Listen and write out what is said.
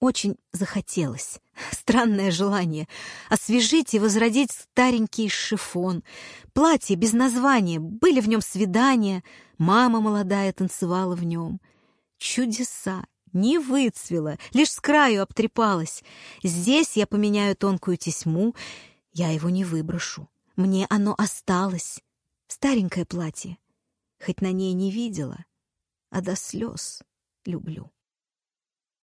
очень захотелось. Странное желание. Освежить и возродить старенький шифон. Платье без названия. Были в нем свидания. Мама молодая танцевала в нем. Чудеса. Не выцвела, лишь с краю обтрепалась. Здесь я поменяю тонкую тесьму. Я его не выброшу. Мне оно осталось. Старенькое платье. Хоть на ней не видела, а до слез люблю.